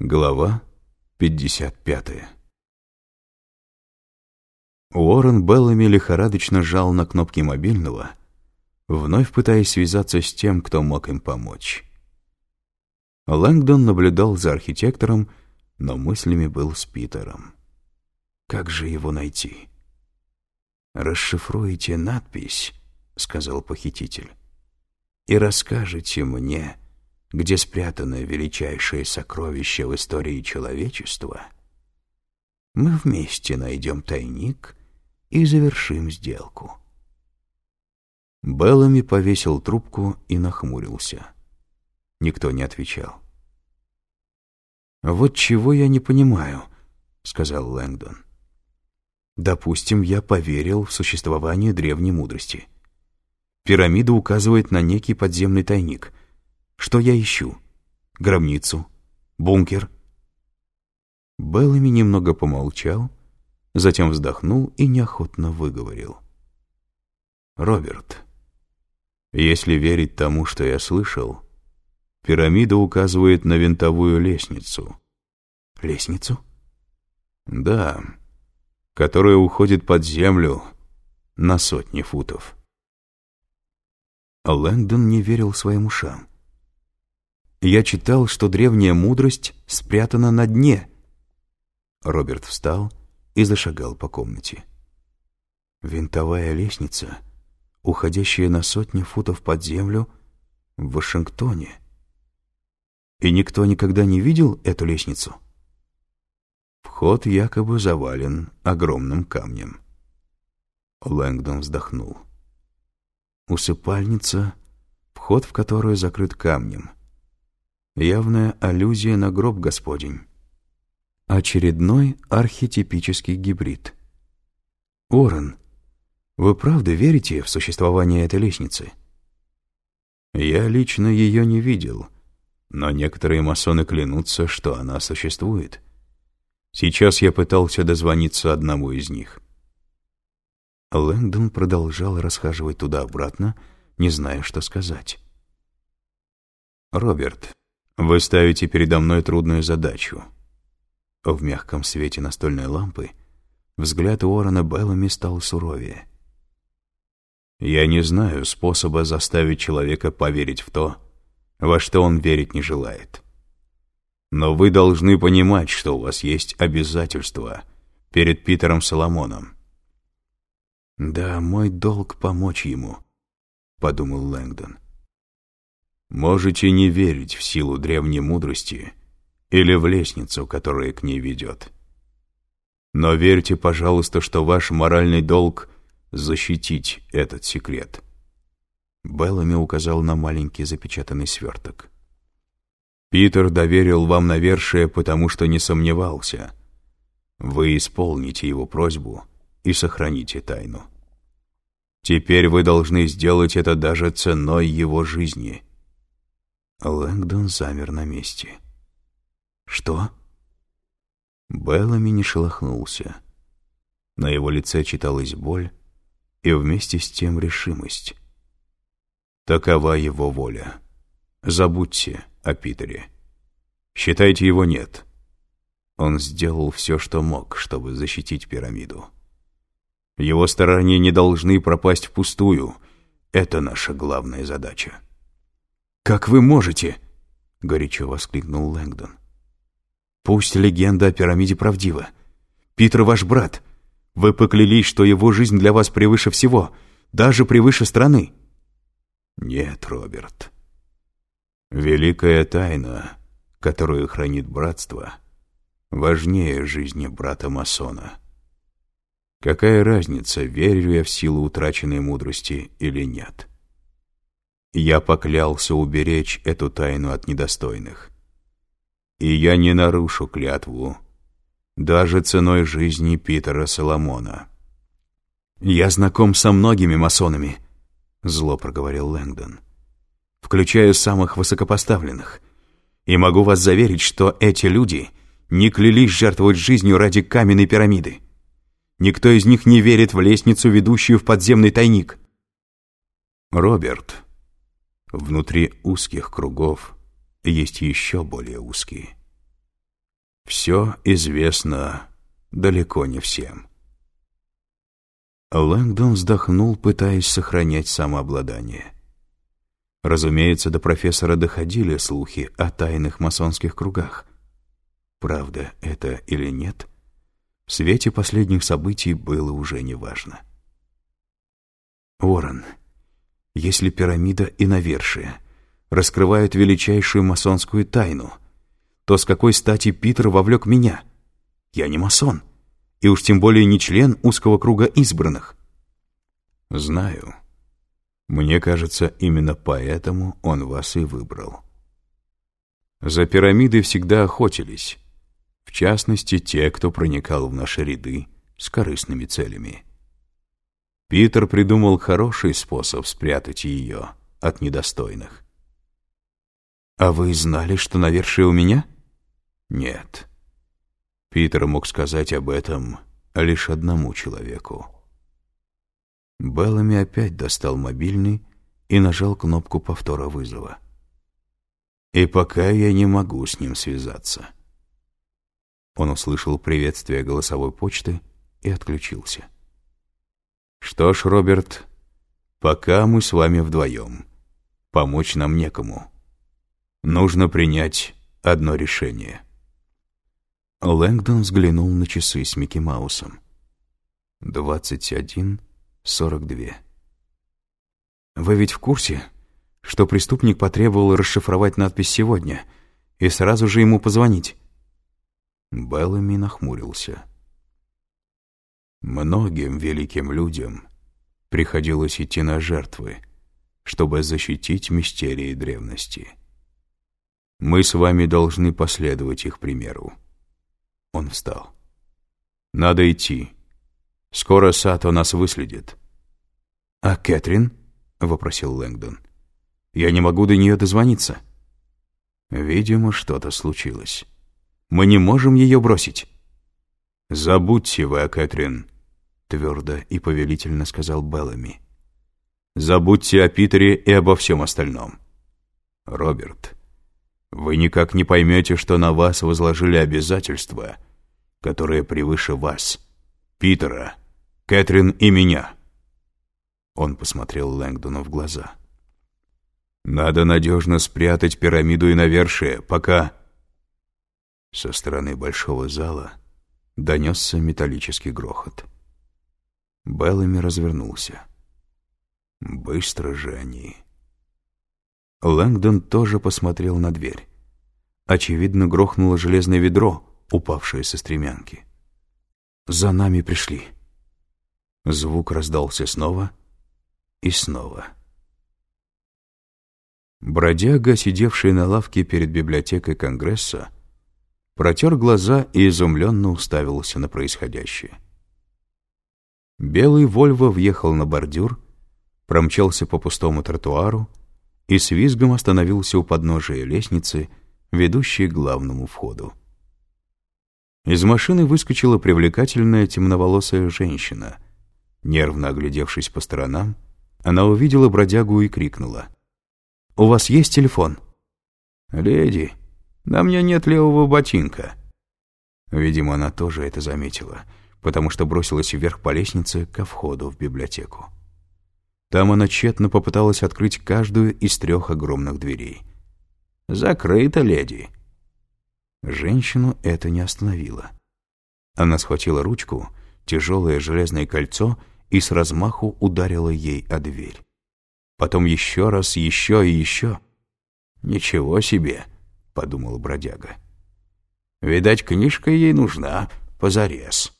Глава 55 Уоррен Беллами лихорадочно жал на кнопки мобильного, вновь пытаясь связаться с тем, кто мог им помочь. Лэнгдон наблюдал за архитектором, но мыслями был с Питером. Как же его найти? «Расшифруйте надпись», — сказал похититель, — «и расскажете мне, где спрятано величайшее сокровище в истории человечества, мы вместе найдем тайник и завершим сделку. Беллами повесил трубку и нахмурился. Никто не отвечал. «Вот чего я не понимаю», — сказал Лэнгдон. «Допустим, я поверил в существование древней мудрости. Пирамида указывает на некий подземный тайник — что я ищу? Гробницу? Бункер?» Беллами немного помолчал, затем вздохнул и неохотно выговорил. «Роберт, если верить тому, что я слышал, пирамида указывает на винтовую лестницу». «Лестницу?» «Да, которая уходит под землю на сотни футов». Лэнгдон не верил своим ушам. Я читал, что древняя мудрость спрятана на дне. Роберт встал и зашагал по комнате. Винтовая лестница, уходящая на сотни футов под землю, в Вашингтоне. И никто никогда не видел эту лестницу? Вход якобы завален огромным камнем. Лэнгдон вздохнул. Усыпальница, вход в которую закрыт камнем — явная аллюзия на гроб Господень. Очередной архетипический гибрид. Орен, вы правда верите в существование этой лестницы? Я лично ее не видел, но некоторые масоны клянутся, что она существует. Сейчас я пытался дозвониться одному из них. Лэнгдон продолжал расхаживать туда-обратно, не зная, что сказать. «Роберт, вы ставите передо мной трудную задачу. В мягком свете настольной лампы взгляд Уоррена Беллами стал суровее. Я не знаю способа заставить человека поверить в то, во что он верить не желает. Но вы должны понимать, что у вас есть обязательства перед Питером Соломоном. «Да, мой долг помочь ему», — подумал Лэнгдон. Можете не верить в силу древней мудрости или в лестницу, которая к ней ведет. Но верьте, пожалуйста, что ваш моральный долг — защитить этот секрет. Беллами указал на маленький запечатанный сверток. Питер доверил вам навершие, потому что не сомневался. Вы исполните его просьбу и сохраните тайну. Теперь вы должны сделать это даже ценой его жизни — Лэнгдон замер на месте. «Что?» Беллами не шелохнулся. На его лице читалась боль и вместе с тем решимость. Такова его воля. Забудьте о Питере. Считайте его нет. Он сделал все, что мог, чтобы защитить пирамиду. Его старания не должны пропасть впустую. Это наша главная задача. «Как вы можете?» — горячо воскликнул Лэнгдон. «Пусть легенда о пирамиде правдива. Питер ваш брат. Вы поклялись, что его жизнь для вас превыше всего, даже превыше страны». «Нет, Роберт. Великая тайна, которую хранит братство, важнее жизни брата-масона. Какая разница, верю я в силу утраченной мудрости или нет?» Я поклялся уберечь эту тайну от недостойных. И я не нарушу клятву, даже ценой жизни Питера Соломона. «Я знаком со многими масонами», — зло проговорил Лэнгдон, «включая самых высокопоставленных, и могу вас заверить, что эти люди не клялись жертвовать жизнью ради каменной пирамиды. Никто из них не верит в лестницу, ведущую в подземный тайник». «Роберт», Внутри узких кругов есть еще более узкие. Все известно далеко не всем. Лэнгдон вздохнул, пытаясь сохранять самообладание. Разумеется, до профессора доходили слухи о тайных масонских кругах. Правда это или нет, в свете последних событий было уже неважно. Уоррен, если пирамида и навершие раскрывают величайшую масонскую тайну, то с какой стати Питер вовлек меня? Я не масон и уж тем более не член узкого круга избранных. Знаю. Мне кажется, именно поэтому он вас и выбрал. За пирамидой всегда охотились, в частности, те, кто проникал в наши ряды с корыстными целями. Питер придумал хороший способ спрятать ее от недостойных. «А вы знали, что навершие у меня?» «Нет». Питер мог сказать об этом лишь одному человеку. Беллами опять достал мобильный и нажал кнопку повтора вызова. И пока я не могу с ним связаться. Он услышал приветствие голосовой почты и отключился. Что ж, Роберт, пока мы с вами вдвоем. Помочь нам некому. Нужно принять одно решение. Лэнгдон взглянул на часы с Микки Маусом. «Двадцать один, сорок две». «Вы ведь в курсе, что преступник потребовал расшифровать надпись сегодня и сразу же ему позвонить?» Беллами нахмурился. «Многим великим людям приходилось идти на жертвы, чтобы защитить мистерии древности. Мы с вами должны последовать их примеру. Он встал. «Надо идти. Скоро Сато нас выследит». «А Кэтрин?» — вопросил Лэнгдон. «Я не могу до нее дозвониться». «Видимо, что-то случилось. Мы не можем ее бросить». «Забудьте вы о Кэтрин», — твердо и повелительно сказал Беллами. «Забудьте о Питере и обо всем остальном. Роберт, вы никак не поймете, что на вас возложили обязательства, которые превыше вас, Питера, Кэтрин и меня». Он посмотрел Лэнгдону в глаза. «Надо надежно спрятать пирамиду и навершие, пока...» Со стороны большого зала донесся металлический грохот. Беллами развернулся. «Быстро же они...» Лэнгдон тоже посмотрел на дверь. Очевидно, грохнуло железное ведро, упавшее со стремянки. «За нами пришли». Звук раздался снова и снова. Бродяга, сидевший на лавке перед библиотекой Конгресса, протер глаза и изумленно уставился на происходящее. Белый Вольво въехал на бордюр, промчался по пустому тротуару, и с визгом остановился у подножия лестницы, ведущей к главному входу. Из машины выскочила привлекательная темноволосая женщина. Нервно оглядевшись по сторонам, она увидела бродягу и крикнула. «У вас есть телефон?» «Леди, на мне нет левого ботинка». Видимо, она тоже это заметила, потому что бросилась вверх по лестнице ко входу в библиотеку. Там она тщетно попыталась открыть каждую из трех огромных дверей. «Закрыто, леди!» Женщину это не остановило. Она схватила ручку, тяжелое железное кольцо и с размаху ударила ей о дверь. Потом еще раз, еще и еще. «Ничего себе!» — подумал бродяга. «Видать, книжка ей нужна позарез».